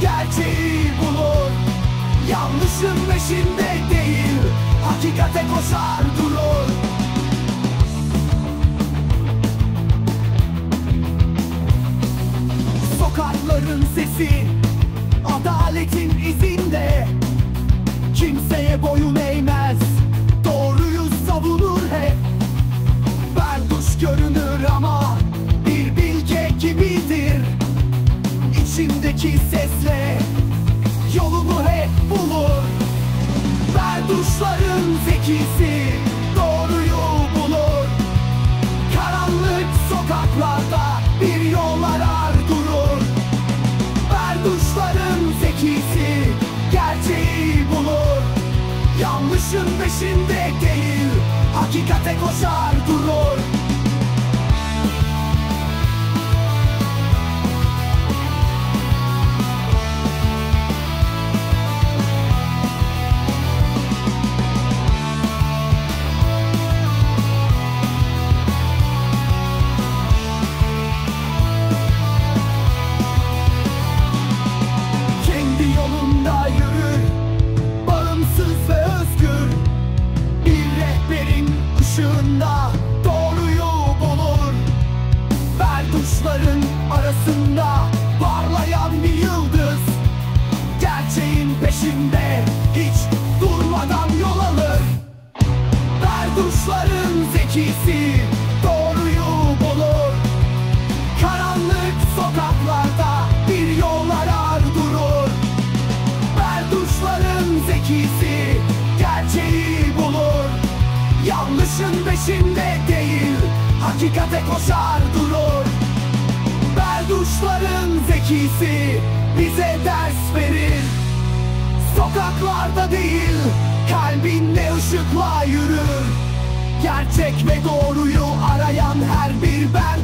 gerçeği bulur. Yanlışın peşinde değil Hakikate koşar durur. Sokakların sesi Adaletin izinde. Kimseye boyun eğmez Berduşların zekisi Doğruyu bulur. Karanlık sokaklarda bir yol arar durur. Berduşların zekisi gerçeği bulur. Yanlışın peşinde değil Hakikate koşar ışığında Doğruyu bulur. Berduşların arasında Parlayan bir yıldız. Gerçeğin peşinde Hiç durmadan yol alır. Berduşların zekisi Doğruyu bulur. Karanlık sokaklarda bir yol arar durur. Berduşların zekisi gerçeği Yanlışın peşinde değil hakikate koşar durur. Berduşların zekisi bize ders verir. Sokaklarda değil kalbinle ışıkla yürür. Gerçek ve doğruyu arayan her bir yolu